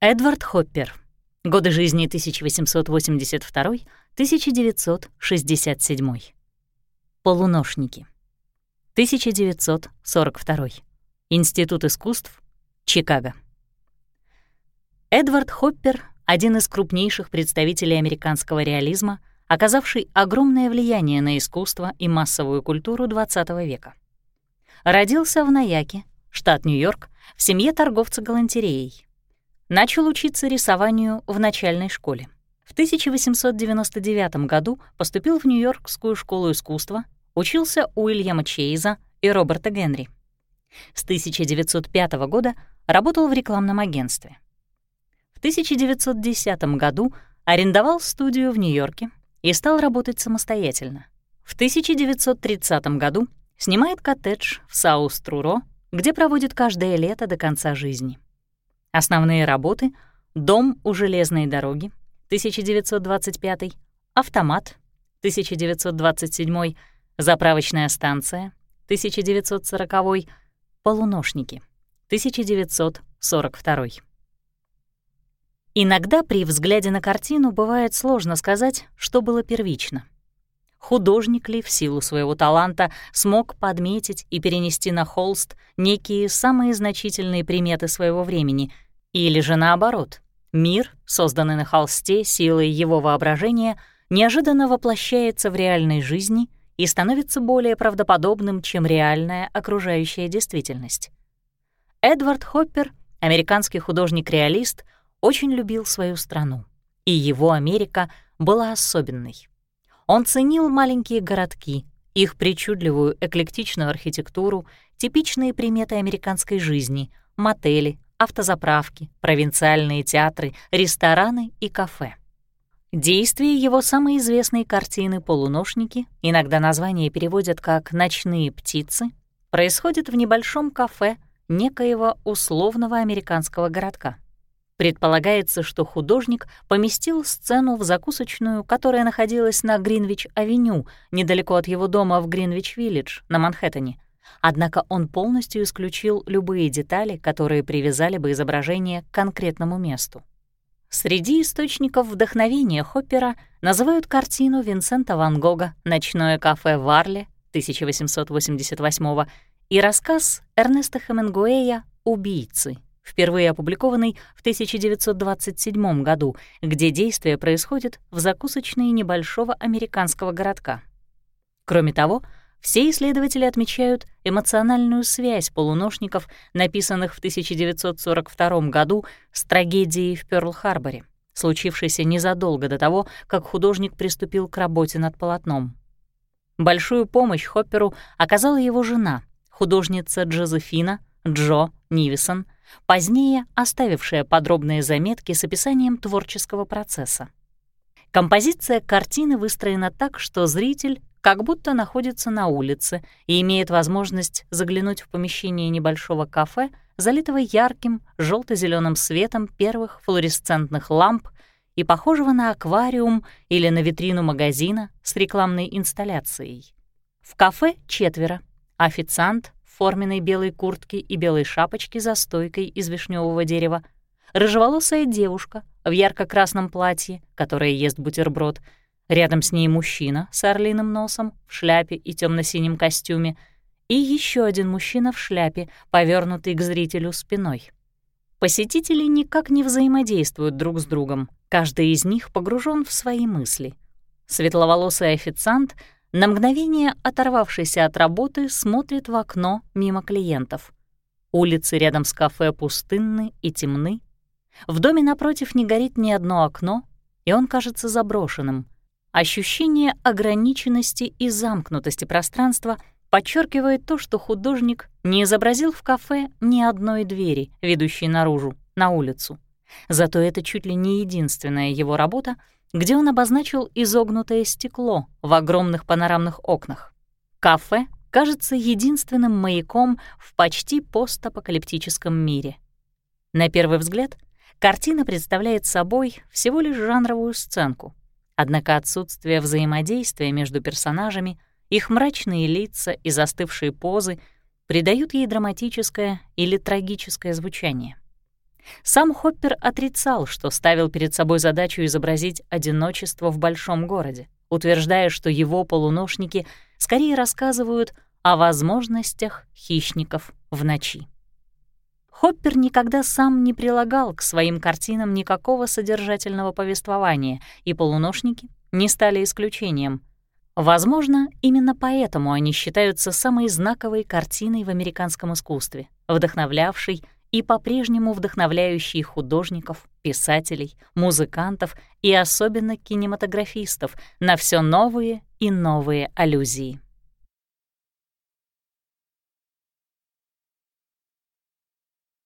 Эдвард Хоппер. Годы жизни 1882-1967. Полуношники. 1942. Институт искусств. Чикаго. Эдвард Хоппер — один из крупнейших представителей американского реализма, оказавший огромное влияние на искусство и массовую культуру XX века. Родился в Наяке, штат Нью-Йорк, в семье торговца галантереей. Начал учиться рисованию в начальной школе. В 1899 году поступил в Нью-Йоркскую школу искусства, учился у Уильяма Чейза и Роберта Генри. С 1905 года работал в рекламном агентстве. В 1910 году арендовал студию в Нью-Йорке и стал работать самостоятельно. В 1930 году снимает коттедж в Саус-Труро, где проводит каждое лето до конца жизни. Основные работы — «Дом у железной дороги» 1925, «Автомат» 1927, «Заправочная станция» 1940, «Полуношники» 1942. Иногда при взгляде на картину бывает сложно сказать, что было первично. Художник ли в силу своего таланта смог подметить и перенести на холст некие самые значительные приметы своего времени, или же наоборот, мир, созданный на холсте силой его воображения, неожиданно воплощается в реальной жизни и становится более правдоподобным, чем реальная окружающая действительность. Эдвард Хоппер, американский художник-реалист, очень любил свою страну, и его Америка была особенной. Он ценил маленькие городки, их причудливую эклектичную архитектуру, типичные приметы американской жизни, мотели, автозаправки, провинциальные театры, рестораны и кафе. Действие его самой известной картины «Полуношники», иногда название переводят как «Ночные птицы», происходит в небольшом кафе некоего условного американского городка. Предполагается, что художник поместил сцену в закусочную, которая находилась на Гринвич-авеню, недалеко от его дома в Гринвич-виллидж на Манхэттене. Однако он полностью исключил любые детали, которые привязали бы изображение к конкретному месту. Среди источников вдохновения Хоппера называют картину Винсента Ван Гога «Ночное кафе в Арле» 1888 и рассказ Эрнеста Хемингуэя «Убийцы» впервые опубликованный в 1927 году, где действие происходит в закусочной небольшого американского городка. Кроме того, все исследователи отмечают эмоциональную связь полуношников, написанных в 1942 году с трагедией в Пёрл-Харборе, случившейся незадолго до того, как художник приступил к работе над полотном. Большую помощь Хопперу оказала его жена, художница Джозефина Джо Нивисон, позднее оставившая подробные заметки с описанием творческого процесса. Композиция картины выстроена так, что зритель как будто находится на улице и имеет возможность заглянуть в помещение небольшого кафе, залитого ярким желто зеленым светом первых флуоресцентных ламп и похожего на аквариум или на витрину магазина с рекламной инсталляцией. В кафе четверо. Официант, форменной белой куртке и белой шапочке за стойкой из вишневого дерева, рыжеволосая девушка в ярко-красном платье, которая ест бутерброд, рядом с ней мужчина с орлиным носом, в шляпе и темно синем костюме, и еще один мужчина в шляпе, повернутый к зрителю спиной. Посетители никак не взаимодействуют друг с другом, каждый из них погружен в свои мысли. Светловолосый официант — на мгновение, оторвавшийся от работы, смотрит в окно мимо клиентов. Улицы рядом с кафе пустынны и темны. В доме напротив не горит ни одно окно, и он кажется заброшенным. Ощущение ограниченности и замкнутости пространства подчеркивает то, что художник не изобразил в кафе ни одной двери, ведущей наружу, на улицу. Зато это чуть ли не единственная его работа — где он обозначил изогнутое стекло в огромных панорамных окнах. Кафе кажется единственным маяком в почти постапокалиптическом мире. На первый взгляд, картина представляет собой всего лишь жанровую сценку, однако отсутствие взаимодействия между персонажами, их мрачные лица и застывшие позы придают ей драматическое или трагическое звучание. Сам Хоппер отрицал, что ставил перед собой задачу изобразить одиночество в большом городе, утверждая, что его полуношники скорее рассказывают о возможностях хищников в ночи. Хоппер никогда сам не прилагал к своим картинам никакого содержательного повествования, и полуношники не стали исключением. Возможно, именно поэтому они считаются самой знаковой картиной в американском искусстве, вдохновлявшей и по-прежнему вдохновляющей художников, писателей, музыкантов и особенно кинематографистов на все новые и новые аллюзии.